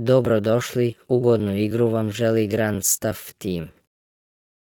Dobrodošli, ugodnu igru vam želi Grand Staff Team.